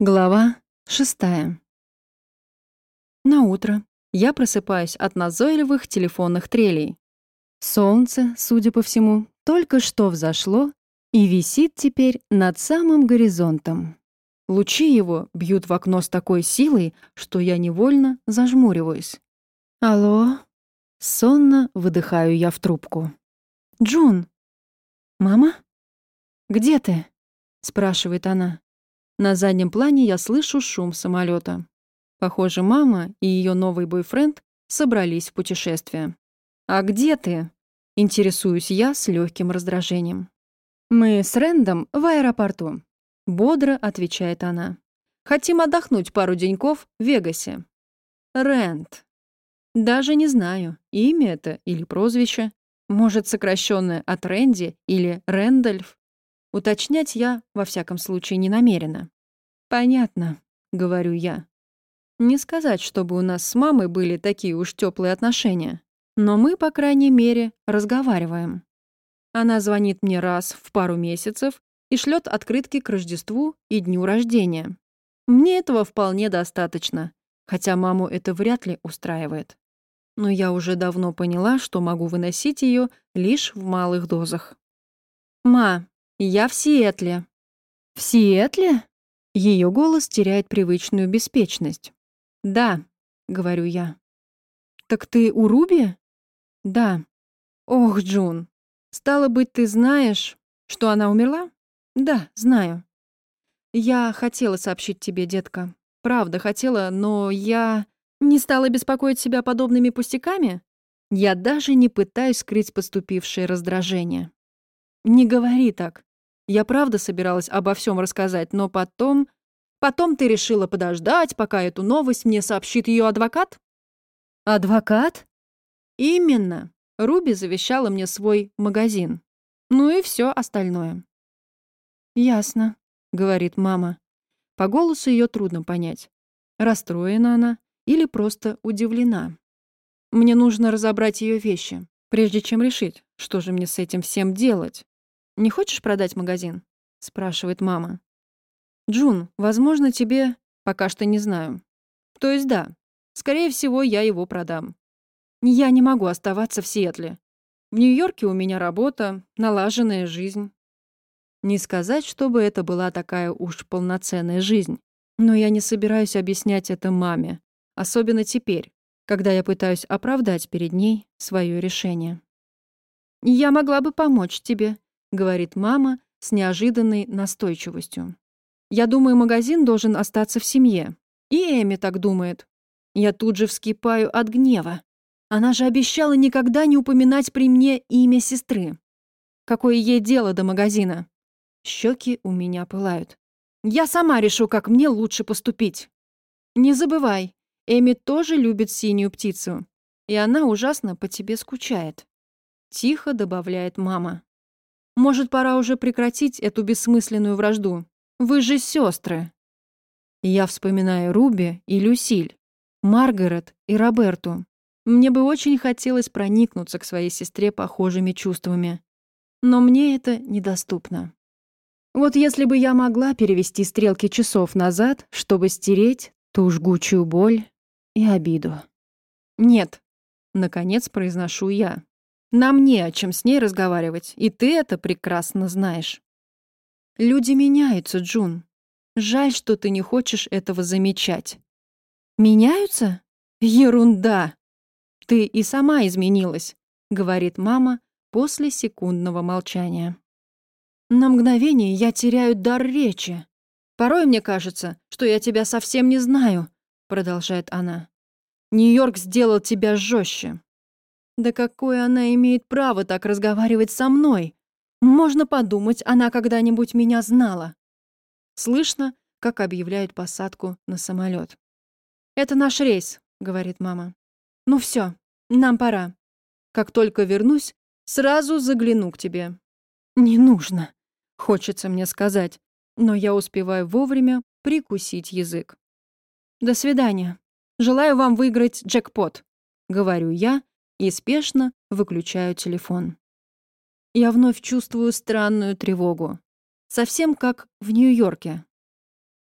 Глава шестая. На утро я просыпаюсь от назойливых телефонных трелей. Солнце, судя по всему, только что взошло и висит теперь над самым горизонтом. Лучи его бьют в окно с такой силой, что я невольно зажмуриваюсь. «Алло?» Сонно выдыхаю я в трубку. «Джун!» «Мама? Где ты?» — спрашивает она. На заднем плане я слышу шум самолета. Похоже, мама и ее новый бойфренд собрались в путешествие. «А где ты?» — интересуюсь я с легким раздражением. «Мы с Рэндом в аэропорту», — бодро отвечает она. «Хотим отдохнуть пару деньков в Вегасе». «Рэнд». Даже не знаю, имя это или прозвище. Может, сокращенное от Рэнди или Рэндальф. Уточнять я, во всяком случае, не намерена. «Понятно», — говорю я. Не сказать, чтобы у нас с мамой были такие уж теплые отношения, но мы, по крайней мере, разговариваем. Она звонит мне раз в пару месяцев и шлет открытки к Рождеству и дню рождения. Мне этого вполне достаточно, хотя маму это вряд ли устраивает. Но я уже давно поняла, что могу выносить ее лишь в малых дозах. «Ма, я в Сиэтле». «В Сиэтле?» Ее голос теряет привычную беспечность. «Да», — говорю я. «Так ты у Руби?» «Да». «Ох, Джун, стало быть, ты знаешь, что она умерла?» «Да, знаю». «Я хотела сообщить тебе, детка. Правда, хотела, но я не стала беспокоить себя подобными пустяками. Я даже не пытаюсь скрыть поступившее раздражение. Не говори так. Я правда собиралась обо всем рассказать, но потом... Потом ты решила подождать, пока эту новость мне сообщит ее адвокат? Адвокат? Именно. Руби завещала мне свой магазин. Ну и все остальное. Ясно, говорит мама. По голосу ее трудно понять. Расстроена она или просто удивлена. Мне нужно разобрать ее вещи, прежде чем решить, что же мне с этим всем делать. «Не хочешь продать магазин?» — спрашивает мама. «Джун, возможно, тебе... Пока что не знаю. То есть да, скорее всего, я его продам. Я не могу оставаться в Сиэтле. В Нью-Йорке у меня работа, налаженная жизнь. Не сказать, чтобы это была такая уж полноценная жизнь. Но я не собираюсь объяснять это маме, особенно теперь, когда я пытаюсь оправдать перед ней свое решение. «Я могла бы помочь тебе», говорит мама с неожиданной настойчивостью. Я думаю, магазин должен остаться в семье. И Эми так думает. Я тут же вскипаю от гнева. Она же обещала никогда не упоминать при мне имя сестры. Какое ей дело до магазина? Щеки у меня пылают. Я сама решу, как мне лучше поступить. Не забывай, Эми тоже любит синюю птицу, и она ужасно по тебе скучает. Тихо добавляет мама. Может, пора уже прекратить эту бессмысленную вражду? Вы же сестры. Я вспоминаю Руби и Люсиль, Маргарет и Роберту. Мне бы очень хотелось проникнуться к своей сестре похожими чувствами. Но мне это недоступно. Вот если бы я могла перевести стрелки часов назад, чтобы стереть ту жгучую боль и обиду. «Нет», — наконец произношу я. Нам не о чем с ней разговаривать, и ты это прекрасно знаешь. Люди меняются, Джун. Жаль, что ты не хочешь этого замечать. Меняются? Ерунда. Ты и сама изменилась, говорит мама после секундного молчания. На мгновение я теряю дар речи. Порой мне кажется, что я тебя совсем не знаю, продолжает она. Нью-Йорк сделал тебя жестче, да какое она имеет право так разговаривать со мной? Можно подумать, она когда-нибудь меня знала. Слышно, как объявляют посадку на самолет. «Это наш рейс», — говорит мама. «Ну все, нам пора. Как только вернусь, сразу загляну к тебе». «Не нужно», — хочется мне сказать, но я успеваю вовремя прикусить язык. «До свидания. Желаю вам выиграть джекпот», — говорю я, и спешно выключаю телефон. Я вновь чувствую странную тревогу. Совсем как в Нью-Йорке.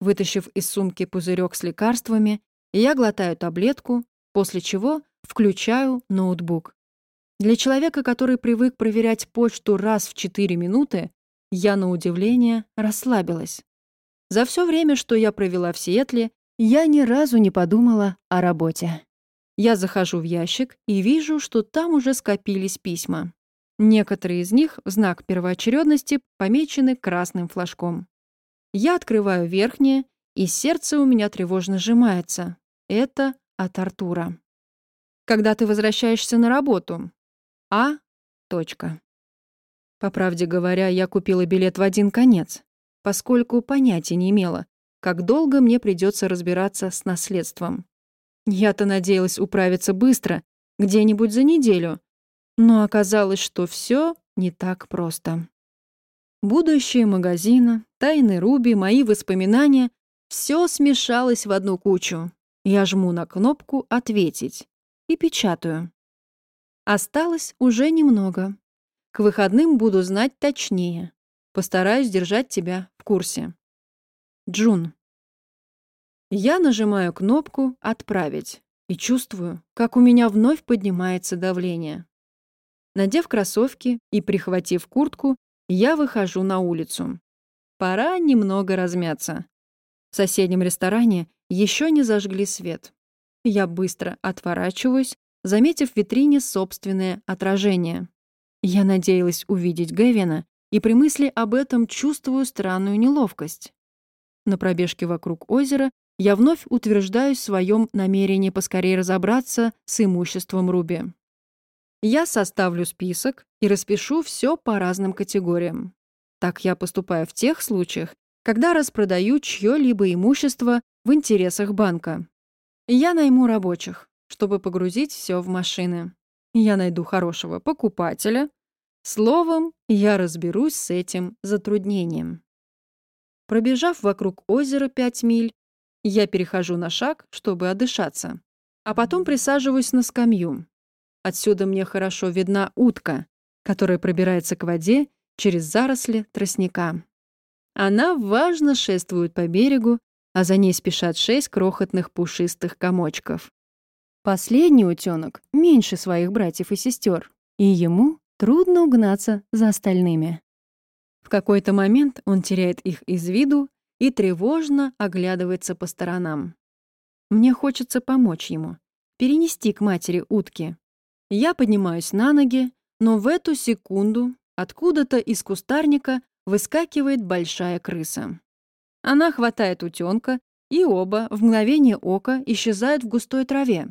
Вытащив из сумки пузырек с лекарствами, я глотаю таблетку, после чего включаю ноутбук. Для человека, который привык проверять почту раз в 4 минуты, я, на удивление, расслабилась. За все время, что я провела в Сиэтле, я ни разу не подумала о работе. Я захожу в ящик и вижу, что там уже скопились письма. Некоторые из них в знак первоочередности помечены красным флажком. Я открываю верхнее, и сердце у меня тревожно сжимается. Это от Артура. Когда ты возвращаешься на работу? А. Точка. По правде говоря, я купила билет в один конец, поскольку понятия не имела, как долго мне придется разбираться с наследством. Я-то надеялась управиться быстро, где-нибудь за неделю, но оказалось, что все не так просто. Будущее магазина, тайны Руби, мои воспоминания — все смешалось в одну кучу. Я жму на кнопку «Ответить» и печатаю. Осталось уже немного. К выходным буду знать точнее. Постараюсь держать тебя в курсе. Джун. Я нажимаю кнопку «Отправить» и чувствую, как у меня вновь поднимается давление. Надев кроссовки и прихватив куртку, я выхожу на улицу. Пора немного размяться. В соседнем ресторане еще не зажгли свет. Я быстро отворачиваюсь, заметив в витрине собственное отражение. Я надеялась увидеть Гэвина, и при мысли об этом чувствую странную неловкость. На пробежке вокруг озера я вновь утверждаю в своем намерении поскорее разобраться с имуществом Руби. Я составлю список и распишу все по разным категориям. Так я поступаю в тех случаях, когда распродаю чье-либо имущество в интересах банка. Я найму рабочих, чтобы погрузить все в машины. Я найду хорошего покупателя. Словом, я разберусь с этим затруднением. Пробежав вокруг озера 5 миль, я перехожу на шаг, чтобы отдышаться, а потом присаживаюсь на скамью. Отсюда мне хорошо видна утка, которая пробирается к воде через заросли тростника. Она важно шествует по берегу, а за ней спешат шесть крохотных пушистых комочков. Последний утенок меньше своих братьев и сестер, и ему трудно угнаться за остальными. В какой-то момент он теряет их из виду и тревожно оглядывается по сторонам. Мне хочется помочь ему, перенести к матери утки. Я поднимаюсь на ноги, но в эту секунду откуда-то из кустарника выскакивает большая крыса. Она хватает утенка, и оба в мгновение ока исчезают в густой траве.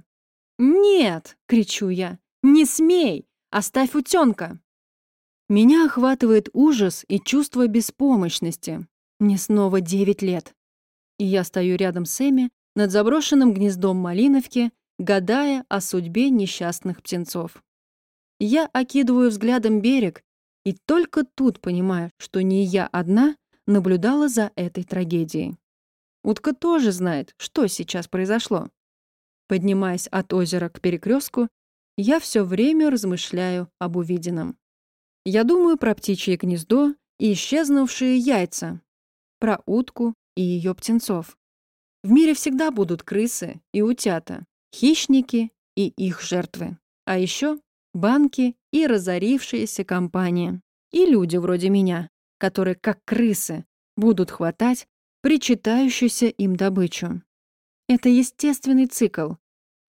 «Нет!» — кричу я. «Не смей! Оставь утенка!» Меня охватывает ужас и чувство беспомощности. Мне снова девять лет. И я стою рядом с Эми над заброшенным гнездом малиновки, гадая о судьбе несчастных птенцов. Я окидываю взглядом берег и только тут понимаю, что не я одна наблюдала за этой трагедией. Утка тоже знает, что сейчас произошло. Поднимаясь от озера к перекрестку, я все время размышляю об увиденном. Я думаю про птичье гнездо и исчезнувшие яйца, про утку и ее птенцов. В мире всегда будут крысы и утята, хищники и их жертвы. А еще банки и разорившиеся компании. И люди вроде меня, которые, как крысы, будут хватать причитающуюся им добычу. Это естественный цикл.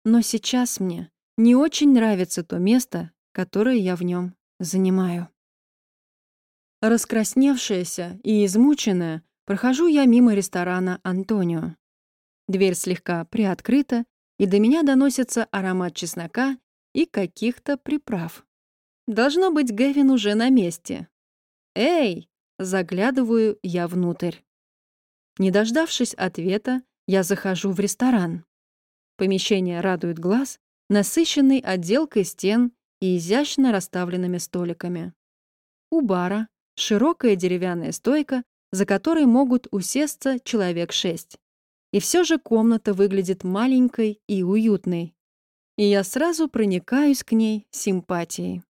Но сейчас мне не очень нравится то место, которое я в нем занимаю. Раскрасневшаяся и измученная, Прохожу я мимо ресторана «Антонио». Дверь слегка приоткрыта, и до меня доносится аромат чеснока и каких-то приправ. Должно быть, Гэвин уже на месте. «Эй!» — заглядываю я внутрь. Не дождавшись ответа, я захожу в ресторан. Помещение радует глаз, насыщенный отделкой стен и изящно расставленными столиками. У бара широкая деревянная стойка за которой могут усесться человек шесть. И все же комната выглядит маленькой и уютной. И я сразу проникаюсь к ней симпатией.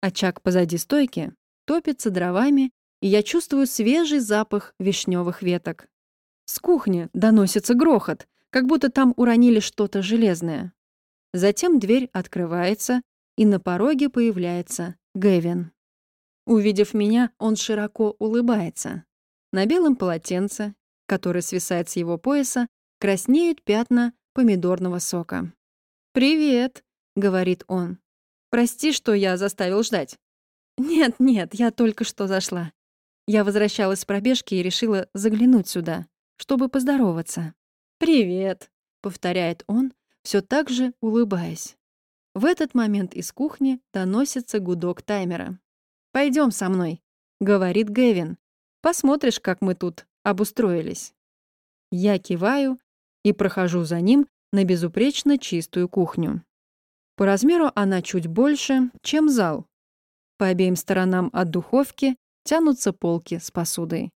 Очаг позади стойки топится дровами, и я чувствую свежий запах вишневых веток. С кухни доносится грохот, как будто там уронили что-то железное. Затем дверь открывается, и на пороге появляется Гэвин. Увидев меня, он широко улыбается. На белом полотенце, которое свисает с его пояса, краснеют пятна помидорного сока. «Привет», — говорит он. «Прости, что я заставил ждать». «Нет-нет, я только что зашла. Я возвращалась с пробежки и решила заглянуть сюда, чтобы поздороваться». «Привет», — повторяет он, все так же улыбаясь. В этот момент из кухни доносится гудок таймера. Пойдем со мной», — говорит Гэвин. «Посмотришь, как мы тут обустроились». Я киваю и прохожу за ним на безупречно чистую кухню. По размеру она чуть больше, чем зал. По обеим сторонам от духовки тянутся полки с посудой.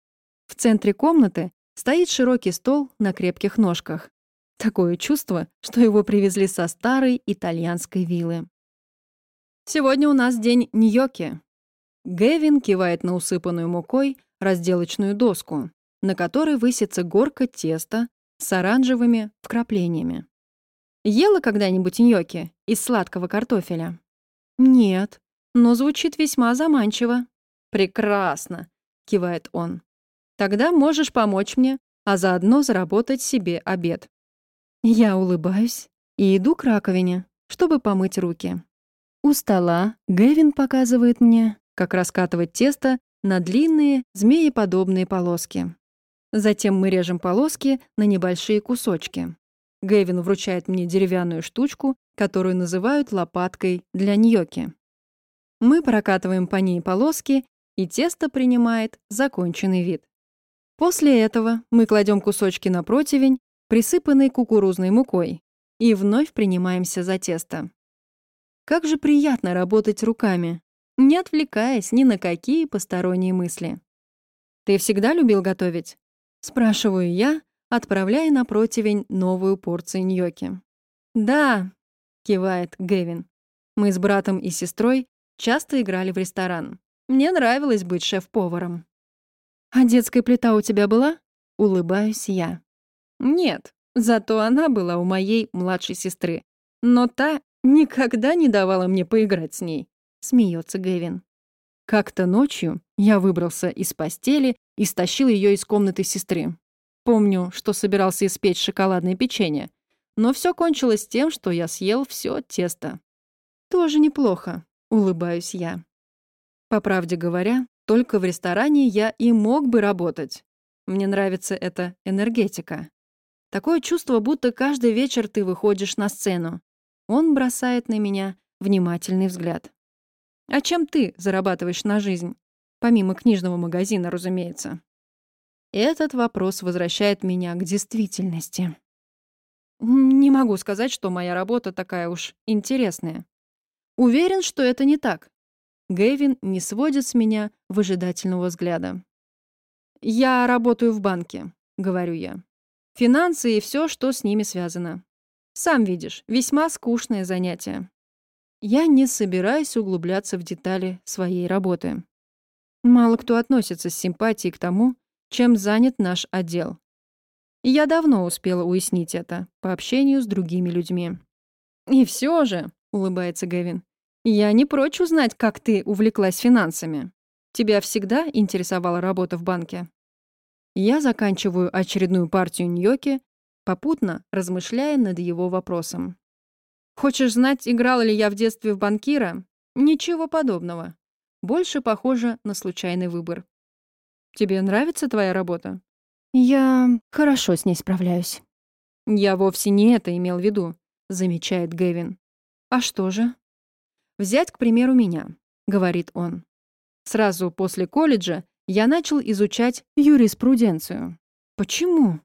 В центре комнаты стоит широкий стол на крепких ножках. Такое чувство, что его привезли со старой итальянской виллы. «Сегодня у нас день Ньоки». Гэвин кивает на усыпанную мукой разделочную доску, на которой высится горка теста с оранжевыми вкраплениями. Ела когда-нибудь ньоки из сладкого картофеля? Нет, но звучит весьма заманчиво. Прекрасно, кивает он. Тогда можешь помочь мне, а заодно заработать себе обед. Я улыбаюсь и иду к раковине, чтобы помыть руки. У стола Гэвин показывает мне, как раскатывать тесто на длинные, змееподобные полоски. Затем мы режем полоски на небольшие кусочки. Гэвин вручает мне деревянную штучку, которую называют лопаткой для ньоки. Мы прокатываем по ней полоски, и тесто принимает законченный вид. После этого мы кладем кусочки на противень присыпанный кукурузной мукой, и вновь принимаемся за тесто. Как же приятно работать руками, не отвлекаясь ни на какие посторонние мысли. «Ты всегда любил готовить?» — спрашиваю я, отправляя на противень новую порцию ньоки. «Да», — кивает Гэвин. «Мы с братом и сестрой часто играли в ресторан. Мне нравилось быть шеф-поваром». «А детская плита у тебя была?» — улыбаюсь я. Нет, зато она была у моей младшей сестры. Но та никогда не давала мне поиграть с ней, смеется Гэвин. Как-то ночью я выбрался из постели и стащил ее из комнаты сестры. Помню, что собирался испечь шоколадное печенье, но все кончилось тем, что я съел все тесто. Тоже неплохо, улыбаюсь я. По правде говоря, только в ресторане я и мог бы работать. Мне нравится эта энергетика. Такое чувство, будто каждый вечер ты выходишь на сцену. Он бросает на меня внимательный взгляд. А чем ты зарабатываешь на жизнь? Помимо книжного магазина, разумеется. Этот вопрос возвращает меня к действительности. Не могу сказать, что моя работа такая уж интересная. Уверен, что это не так. Гэвин не сводит с меня выжидательного взгляда. «Я работаю в банке», — говорю я. Финансы и все, что с ними связано. Сам видишь, весьма скучное занятие. Я не собираюсь углубляться в детали своей работы. Мало кто относится с симпатией к тому, чем занят наш отдел. Я давно успела уяснить это по общению с другими людьми. «И все же», — улыбается Гэвин, — «я не прочь узнать, как ты увлеклась финансами. Тебя всегда интересовала работа в банке?» Я заканчиваю очередную партию ньоки, попутно размышляя над его вопросом. «Хочешь знать, играла ли я в детстве в банкира? Ничего подобного. Больше похоже на случайный выбор. Тебе нравится твоя работа?» «Я хорошо с ней справляюсь». «Я вовсе не это имел в виду», — замечает Гэвин. «А что же?» «Взять, к примеру, меня», — говорит он. Сразу после колледжа я начал изучать юриспруденцию. Почему?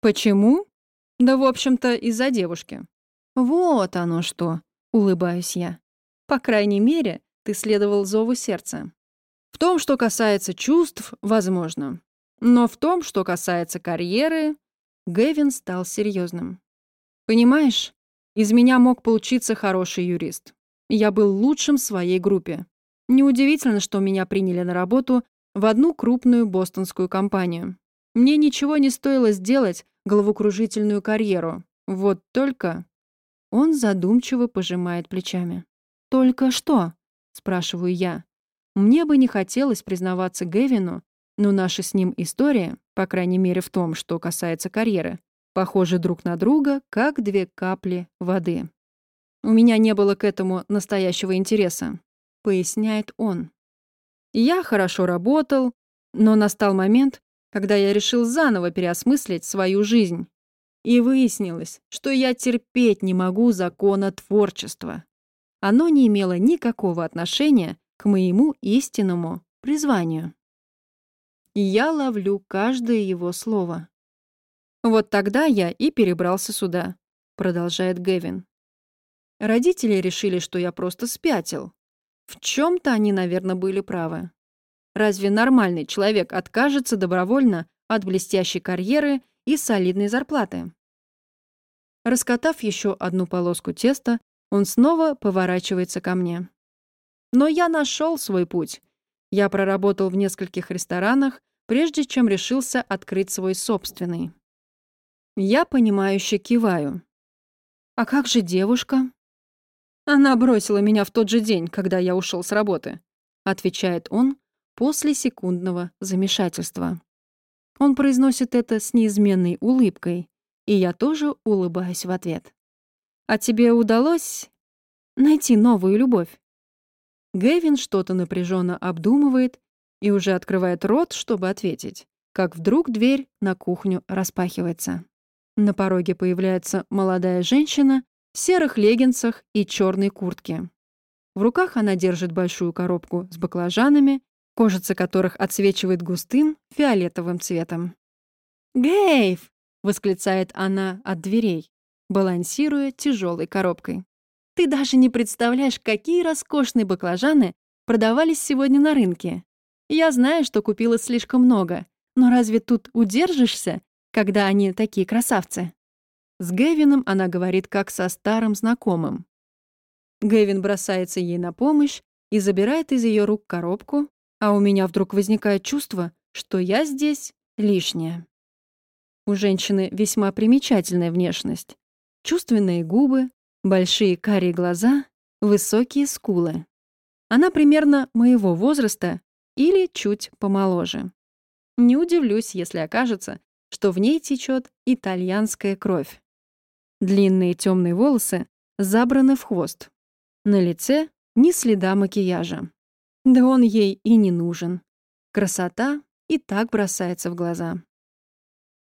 Почему? Да, в общем-то, из-за девушки. Вот оно что, улыбаюсь я. По крайней мере, ты следовал зову сердца. В том, что касается чувств, возможно. Но в том, что касается карьеры, Гэвин стал серьезным. Понимаешь, из меня мог получиться хороший юрист. Я был лучшим в своей группе. Неудивительно, что меня приняли на работу в одну крупную бостонскую компанию. Мне ничего не стоило сделать головокружительную карьеру. Вот только...» Он задумчиво пожимает плечами. «Только что?» — спрашиваю я. Мне бы не хотелось признаваться Гевину, но наша с ним история, по крайней мере в том, что касается карьеры, похожи друг на друга, как две капли воды. «У меня не было к этому настоящего интереса», — поясняет он. «Я хорошо работал, но настал момент, когда я решил заново переосмыслить свою жизнь. И выяснилось, что я терпеть не могу закона творчества. Оно не имело никакого отношения к моему истинному призванию. Я ловлю каждое его слово. Вот тогда я и перебрался сюда, продолжает Гевин. Родители решили, что я просто спятил. В чем-то они, наверное, были правы. Разве нормальный человек откажется добровольно от блестящей карьеры и солидной зарплаты? Раскатав еще одну полоску теста, он снова поворачивается ко мне. Но я нашел свой путь. Я проработал в нескольких ресторанах, прежде чем решился открыть свой собственный. Я понимающе киваю. «А как же девушка?» «Она бросила меня в тот же день, когда я ушел с работы», отвечает он после секундного замешательства. Он произносит это с неизменной улыбкой, и я тоже улыбаюсь в ответ. «А тебе удалось найти новую любовь?» Гэвин что-то напряженно обдумывает и уже открывает рот, чтобы ответить, как вдруг дверь на кухню распахивается. На пороге появляется молодая женщина в серых леггинсах и черной куртке. В руках она держит большую коробку с баклажанами, кожица которых отсвечивает густым фиолетовым цветом. «Гейв!» — восклицает она от дверей, балансируя тяжелой коробкой. Ты даже не представляешь, какие роскошные баклажаны продавались сегодня на рынке. Я знаю, что купила слишком много, но разве тут удержишься, когда они такие красавцы?» С Гэвином она говорит как со старым знакомым. Гэвин бросается ей на помощь и забирает из ее рук коробку, а у меня вдруг возникает чувство, что я здесь лишняя. У женщины весьма примечательная внешность. Чувственные губы, Большие карие глаза, высокие скулы. Она примерно моего возраста или чуть помоложе. Не удивлюсь, если окажется, что в ней течет итальянская кровь. Длинные темные волосы забраны в хвост. На лице ни следа макияжа. Да он ей и не нужен. Красота и так бросается в глаза.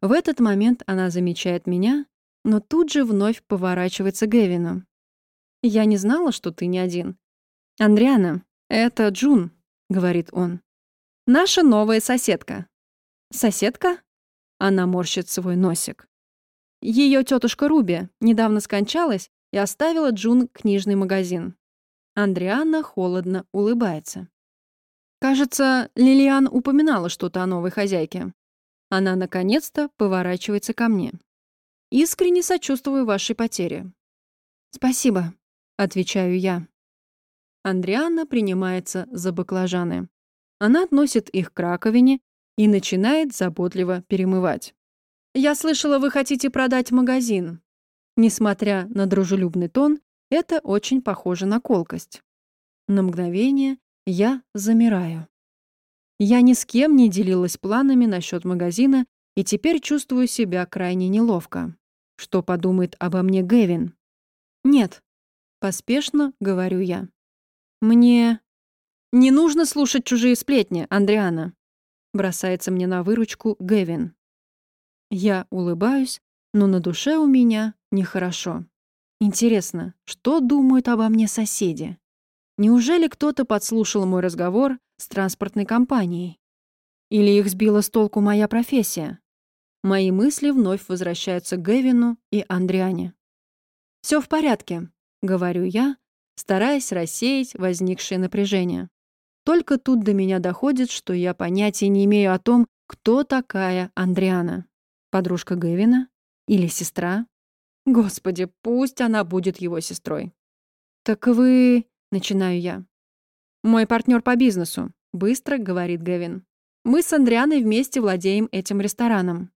В этот момент она замечает меня но тут же вновь поворачивается к Гевину. «Я не знала, что ты не один». «Андриана, это Джун», — говорит он. «Наша новая соседка». «Соседка?» Она морщит свой носик. Ее тетушка Руби недавно скончалась и оставила Джун книжный магазин. Андриана холодно улыбается. Кажется, Лилиан упоминала что-то о новой хозяйке. Она наконец-то поворачивается ко мне. Искренне сочувствую вашей потере». «Спасибо», — отвечаю я. Андрианна принимается за баклажаны. Она относит их к раковине и начинает заботливо перемывать. «Я слышала, вы хотите продать магазин». Несмотря на дружелюбный тон, это очень похоже на колкость. На мгновение я замираю. Я ни с кем не делилась планами насчет магазина и теперь чувствую себя крайне неловко. Что подумает обо мне Гэвин? Нет, поспешно говорю я. Мне не нужно слушать чужие сплетни, Андриана. Бросается мне на выручку Гэвин. Я улыбаюсь, но на душе у меня нехорошо. Интересно, что думают обо мне соседи? Неужели кто-то подслушал мой разговор с транспортной компанией? Или их сбила с толку моя профессия? Мои мысли вновь возвращаются к Гэвину и Андриане. Все в порядке», — говорю я, стараясь рассеять возникшее напряжение. Только тут до меня доходит, что я понятия не имею о том, кто такая Андриана. Подружка Гэвина? Или сестра? Господи, пусть она будет его сестрой. «Так вы...» — начинаю я. «Мой партнер по бизнесу», — быстро говорит Гэвин. Мы с Андрианой вместе владеем этим рестораном».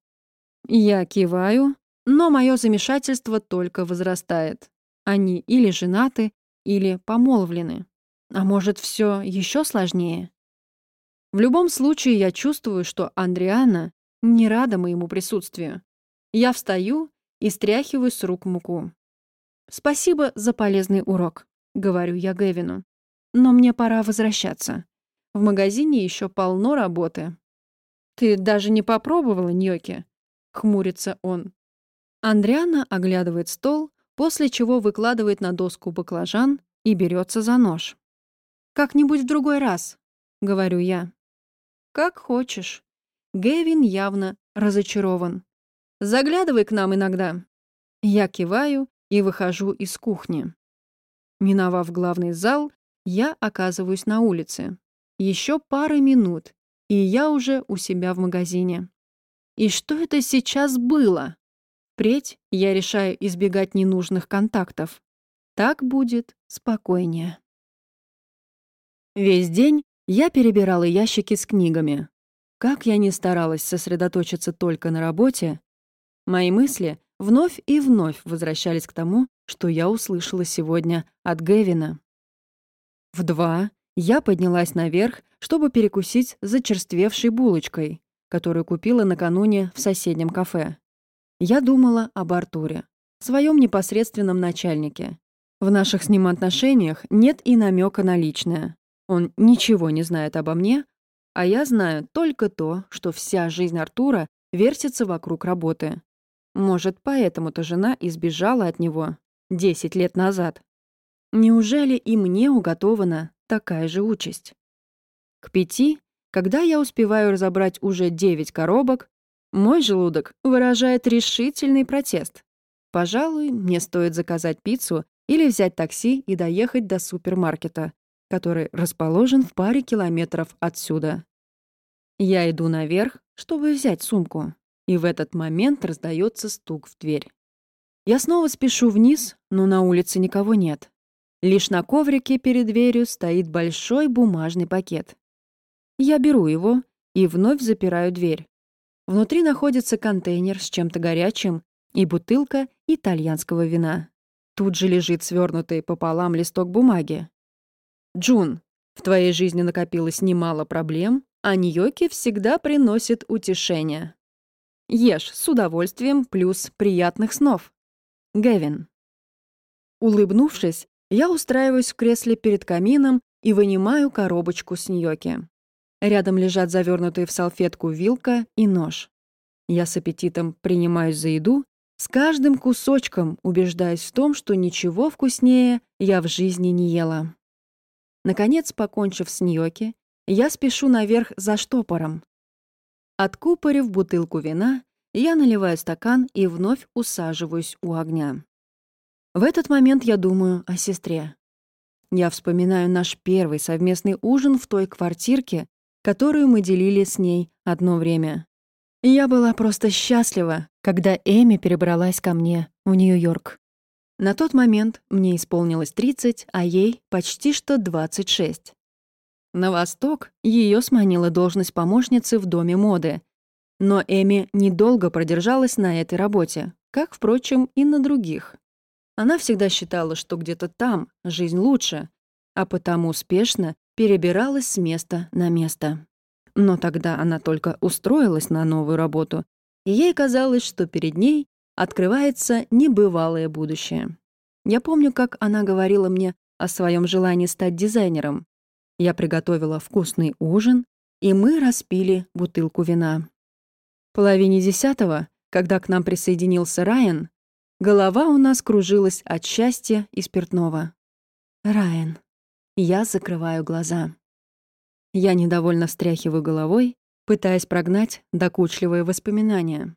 Я киваю, но мое замешательство только возрастает. Они или женаты, или помолвлены. А может, все еще сложнее? В любом случае, я чувствую, что Андриана не рада моему присутствию. Я встаю и стряхиваю с рук муку. «Спасибо за полезный урок», — говорю я Гевину. «Но мне пора возвращаться. В магазине еще полно работы». «Ты даже не попробовала ньоки?» — хмурится он. Андриана оглядывает стол, после чего выкладывает на доску баклажан и берется за нож. «Как-нибудь в другой раз», — говорю я. «Как хочешь». Гэвин явно разочарован. «Заглядывай к нам иногда». Я киваю и выхожу из кухни. Миновав главный зал, я оказываюсь на улице. Еще пара минут, и я уже у себя в магазине. И что это сейчас было? Впредь я решаю избегать ненужных контактов. Так будет спокойнее. Весь день я перебирала ящики с книгами. Как я не старалась сосредоточиться только на работе, мои мысли вновь и вновь возвращались к тому, что я услышала сегодня от Гевина. В два я поднялась наверх, чтобы перекусить зачерствевшей булочкой, которую купила накануне в соседнем кафе. Я думала об Артуре, своем непосредственном начальнике. В наших с ним отношениях нет и намека на личное. Он ничего не знает обо мне, а я знаю только то, что вся жизнь Артура вертится вокруг работы. Может, поэтому-то жена избежала от него 10 лет назад. Неужели и мне уготована такая же участь? К пяти, когда я успеваю разобрать уже девять коробок, мой желудок выражает решительный протест. Пожалуй, мне стоит заказать пиццу или взять такси и доехать до супермаркета, который расположен в паре километров отсюда. Я иду наверх, чтобы взять сумку, и в этот момент раздается стук в дверь. Я снова спешу вниз, но на улице никого нет. Лишь на коврике перед дверью стоит большой бумажный пакет. Я беру его и вновь запираю дверь. Внутри находится контейнер с чем-то горячим и бутылка итальянского вина. Тут же лежит свернутый пополам листок бумаги. «Джун, в твоей жизни накопилось немало проблем, а ньоки всегда приносит утешение. Ешь с удовольствием плюс приятных снов. Гэвин». Улыбнувшись, я устраиваюсь в кресле перед камином и вынимаю коробочку с ньоки. Рядом лежат завернутые в салфетку вилка и нож. Я с аппетитом принимаюсь за еду, с каждым кусочком убеждаясь в том, что ничего вкуснее я в жизни не ела. Наконец, покончив с ньоки, я спешу наверх за штопором. Откупорив бутылку вина, я наливаю стакан и вновь усаживаюсь у огня. В этот момент я думаю о сестре. Я вспоминаю наш первый совместный ужин в той квартирке, которую мы делили с ней одно время. Я была просто счастлива, когда Эми перебралась ко мне в Нью-Йорк. На тот момент мне исполнилось 30, а ей почти что 26. На восток ее сманила должность помощницы в доме моды. Но Эми недолго продержалась на этой работе, как, впрочем, и на других. Она всегда считала, что где-то там жизнь лучше, а потому успешно перебиралась с места на место. Но тогда она только устроилась на новую работу, и ей казалось, что перед ней открывается небывалое будущее. Я помню, как она говорила мне о своем желании стать дизайнером. Я приготовила вкусный ужин, и мы распили бутылку вина. В половине десятого, когда к нам присоединился Райан, голова у нас кружилась от счастья и спиртного. Райан. Я закрываю глаза. Я недовольно встряхиваю головой, пытаясь прогнать докучливые воспоминания.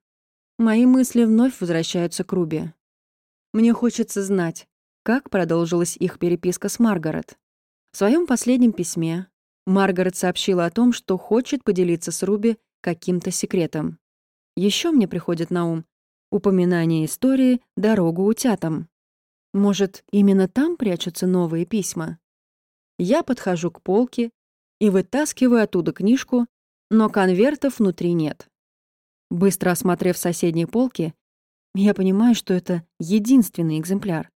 Мои мысли вновь возвращаются к Руби. Мне хочется знать, как продолжилась их переписка с Маргарет. В своем последнем письме Маргарет сообщила о том, что хочет поделиться с Руби каким-то секретом. Еще мне приходит на ум упоминание истории «Дорогу утятам». Может, именно там прячутся новые письма? Я подхожу к полке и вытаскиваю оттуда книжку, но конвертов внутри нет. Быстро осмотрев соседние полки, я понимаю, что это единственный экземпляр.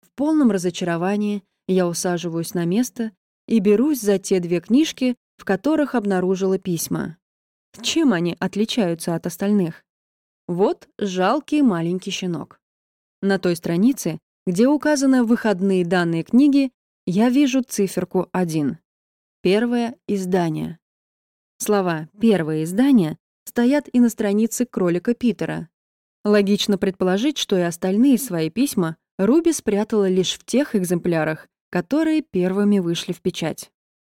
В полном разочаровании я усаживаюсь на место и берусь за те две книжки, в которых обнаружила письма. Чем они отличаются от остальных? Вот жалкий маленький щенок. На той странице, где указаны выходные данные книги, я вижу циферку 1. Первое издание. Слова «первое издание» стоят и на странице кролика Питера. Логично предположить, что и остальные свои письма Руби спрятала лишь в тех экземплярах, которые первыми вышли в печать.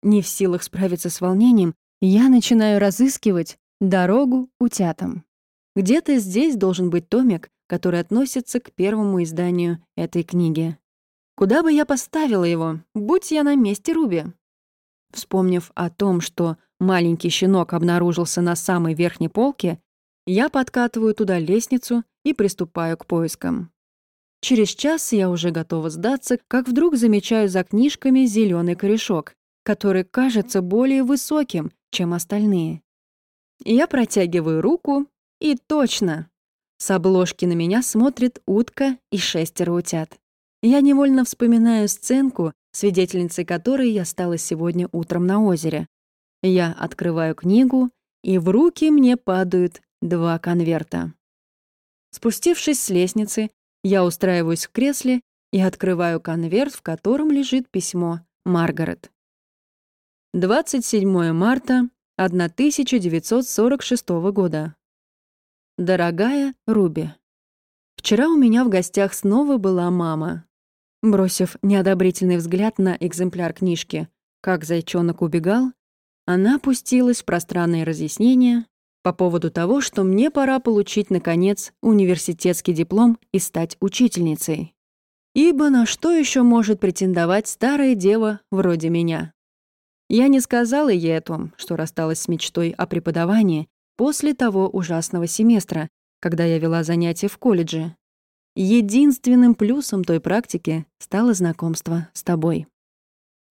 Не в силах справиться с волнением, я начинаю разыскивать дорогу утятам. Где-то здесь должен быть томик, который относится к первому изданию этой книги. Куда бы я поставила его, будь я на месте Руби? Вспомнив о том, что маленький щенок обнаружился на самой верхней полке, я подкатываю туда лестницу и приступаю к поискам. Через час я уже готова сдаться, как вдруг замечаю за книжками зеленый корешок, который кажется более высоким, чем остальные. Я протягиваю руку, и точно. С обложки на меня смотрит утка и шестеро утят. Я невольно вспоминаю сценку, свидетельницей которой я стала сегодня утром на озере. Я открываю книгу, и в руки мне падают два конверта. Спустившись с лестницы, я устраиваюсь в кресле и открываю конверт, в котором лежит письмо Маргарет. 27 марта 1946 года. Дорогая Руби, вчера у меня в гостях снова была мама. Бросив неодобрительный взгляд на экземпляр книжки «Как зайчонок убегал», она опустилась в пространные разъяснения по поводу того, что мне пора получить, наконец, университетский диплом и стать учительницей. Ибо на что еще может претендовать старая дева вроде меня? Я не сказала ей о том, что рассталась с мечтой о преподавании после того ужасного семестра, когда я вела занятия в колледже. Единственным плюсом той практики стало знакомство с тобой.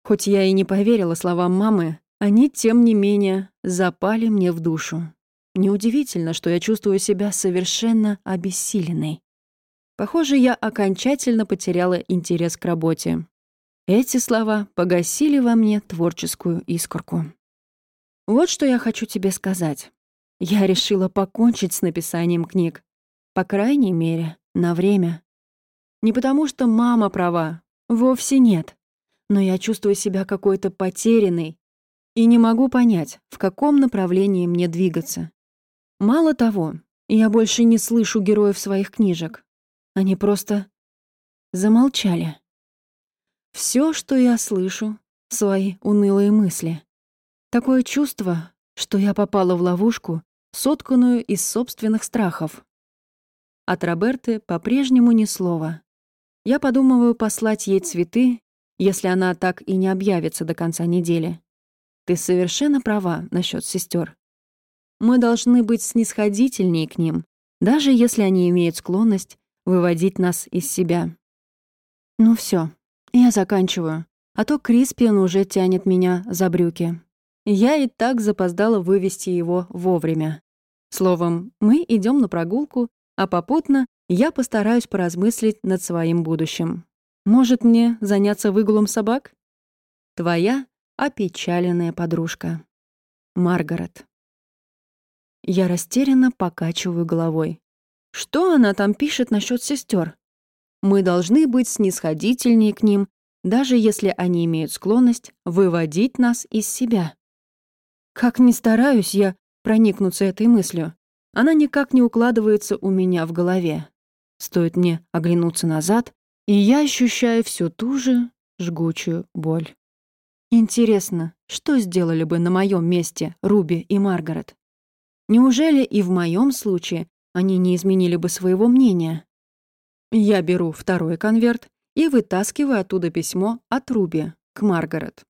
Хоть я и не поверила словам мамы, они, тем не менее, запали мне в душу. Неудивительно, что я чувствую себя совершенно обессиленной. Похоже, я окончательно потеряла интерес к работе. Эти слова погасили во мне творческую искорку. Вот что я хочу тебе сказать. Я решила покончить с написанием книг. По крайней мере, на время. Не потому что мама права, вовсе нет. Но я чувствую себя какой-то потерянной и не могу понять, в каком направлении мне двигаться. Мало того, я больше не слышу героев своих книжек. Они просто замолчали. Все, что я слышу, свои унылые мысли. Такое чувство, что я попала в ловушку, сотканную из собственных страхов. От Роберты по-прежнему ни слова. Я подумываю послать ей цветы, если она так и не объявится до конца недели. Ты совершенно права насчет сестер. Мы должны быть снисходительнее к ним, даже если они имеют склонность выводить нас из себя. Ну все, я заканчиваю. А то Криспиан уже тянет меня за брюки. Я и так запоздала вывести его вовремя. Словом, мы идем на прогулку, а попутно я постараюсь поразмыслить над своим будущим. Может, мне заняться выгулом собак? Твоя опечаленная подружка. Маргарет. Я растерянно покачиваю головой. Что она там пишет насчет сестер? Мы должны быть снисходительнее к ним, даже если они имеют склонность выводить нас из себя. Как ни стараюсь я проникнуться этой мыслью, она никак не укладывается у меня в голове. Стоит мне оглянуться назад, и я ощущаю всю ту же жгучую боль. Интересно, что сделали бы на моем месте Руби и Маргарет? Неужели и в моем случае они не изменили бы своего мнения? Я беру второй конверт и вытаскиваю оттуда письмо от Руби к Маргарет.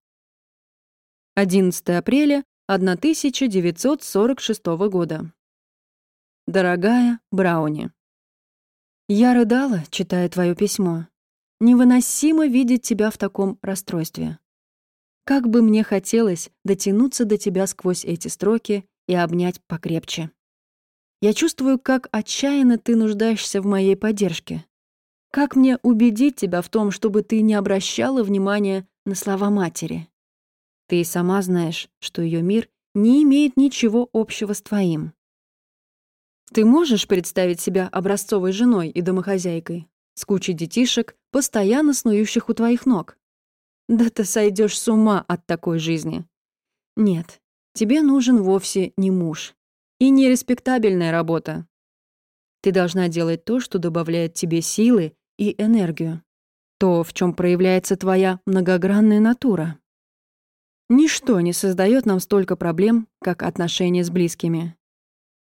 11 апреля 1946 года. Дорогая Брауни, я рыдала, читая твое письмо. Невыносимо видеть тебя в таком расстройстве. Как бы мне хотелось дотянуться до тебя сквозь эти строки и обнять покрепче. Я чувствую, как отчаянно ты нуждаешься в моей поддержке. Как мне убедить тебя в том, чтобы ты не обращала внимания на слова матери? Ты сама знаешь, что ее мир не имеет ничего общего с твоим. Ты можешь представить себя образцовой женой и домохозяйкой, с кучей детишек, постоянно снующих у твоих ног? Да ты сойдешь с ума от такой жизни. Нет, тебе нужен вовсе не муж. И не респектабельная работа. Ты должна делать то, что добавляет тебе силы и энергию. То, в чем проявляется твоя многогранная натура. Ничто не создает нам столько проблем, как отношения с близкими.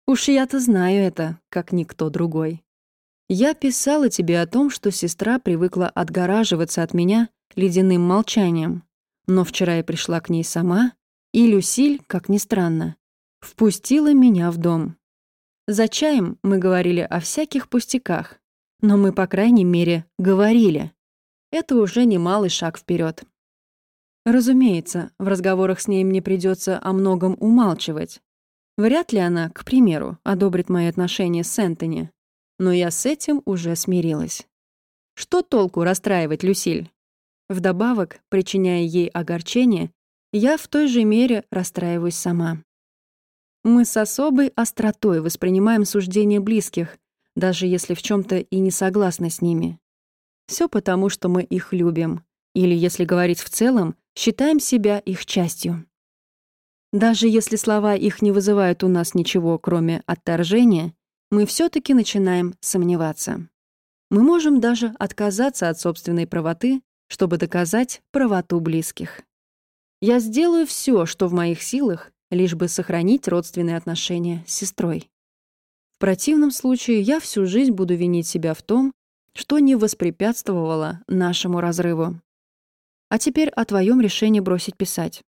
Уж я-то знаю это, как никто другой. Я писала тебе о том, что сестра привыкла отгораживаться от меня ледяным молчанием. Но вчера я пришла к ней сама, и Люсиль, как ни странно, впустила меня в дом. За чаем мы говорили о всяких пустяках, но мы, по крайней мере, говорили. Это уже немалый шаг вперед. Разумеется, в разговорах с ней мне придется о многом умалчивать. Вряд ли она, к примеру, одобрит мои отношения с Энтони. Но я с этим уже смирилась. Что толку расстраивать Люсиль? Вдобавок, причиняя ей огорчение, я в той же мере расстраиваюсь сама. Мы с особой остротой воспринимаем суждения близких, даже если в чем то и не согласны с ними. Все потому, что мы их любим, или, если говорить в целом, считаем себя их частью. Даже если слова их не вызывают у нас ничего, кроме отторжения, мы все таки начинаем сомневаться. Мы можем даже отказаться от собственной правоты, чтобы доказать правоту близких. Я сделаю все, что в моих силах, лишь бы сохранить родственные отношения с сестрой. В противном случае я всю жизнь буду винить себя в том, что не воспрепятствовало нашему разрыву. А теперь о твоем решении бросить писать.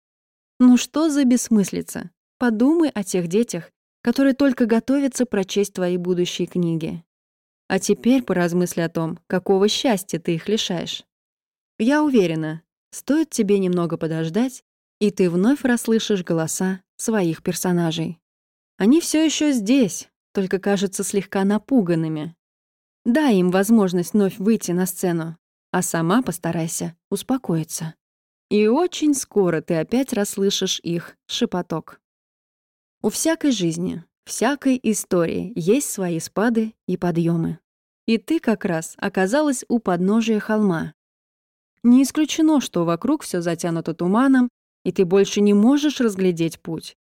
Ну что за бессмыслица? Подумай о тех детях, которые только готовятся прочесть твои будущие книги. А теперь поразмысли о том, какого счастья ты их лишаешь. Я уверена, стоит тебе немного подождать, и ты вновь расслышишь голоса своих персонажей. Они все еще здесь, только кажутся слегка напуганными. Дай им возможность вновь выйти на сцену, а сама постарайся успокоиться. И очень скоро ты опять расслышишь их шепоток. У всякой жизни, всякой истории есть свои спады и подъемы. И ты как раз оказалась у подножия холма. Не исключено, что вокруг все затянуто туманом, и ты больше не можешь разглядеть путь.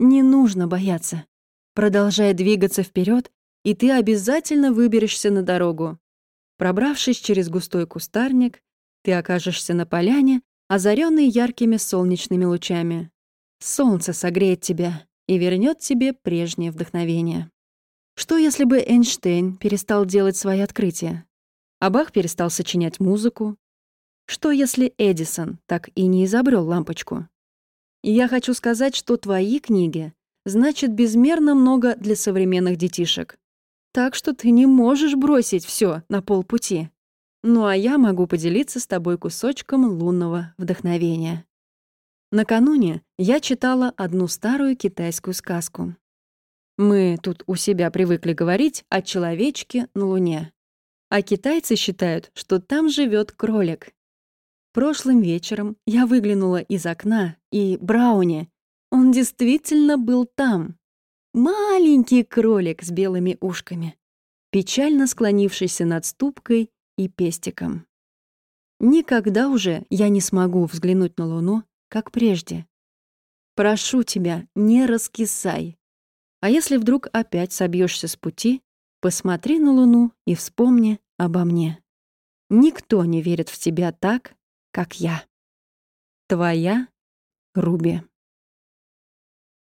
Не нужно бояться. Продолжай двигаться вперед, и ты обязательно выберешься на дорогу. Пробравшись через густой кустарник, ты окажешься на поляне, озаренной яркими солнечными лучами. Солнце согреет тебя и вернет тебе прежнее вдохновение. Что если бы Эйнштейн перестал делать свои открытия? А Бах перестал сочинять музыку? Что если Эдисон так и не изобрел лампочку? я хочу сказать, что твои книги значат безмерно много для современных детишек. Так что ты не можешь бросить все на полпути. Ну а я могу поделиться с тобой кусочком лунного вдохновения. Накануне я читала одну старую китайскую сказку. Мы тут у себя привыкли говорить о человечке на Луне. А китайцы считают, что там живет кролик. Прошлым вечером я выглянула из окна, и Брауни, он действительно был там. Маленький кролик с белыми ушками, печально склонившийся над ступкой и пестиком. Никогда уже я не смогу взглянуть на Луну, как прежде. Прошу тебя, не раскисай. А если вдруг опять собьешься с пути, посмотри на Луну и вспомни обо мне. Никто не верит в тебя так, как я. Твоя Руби.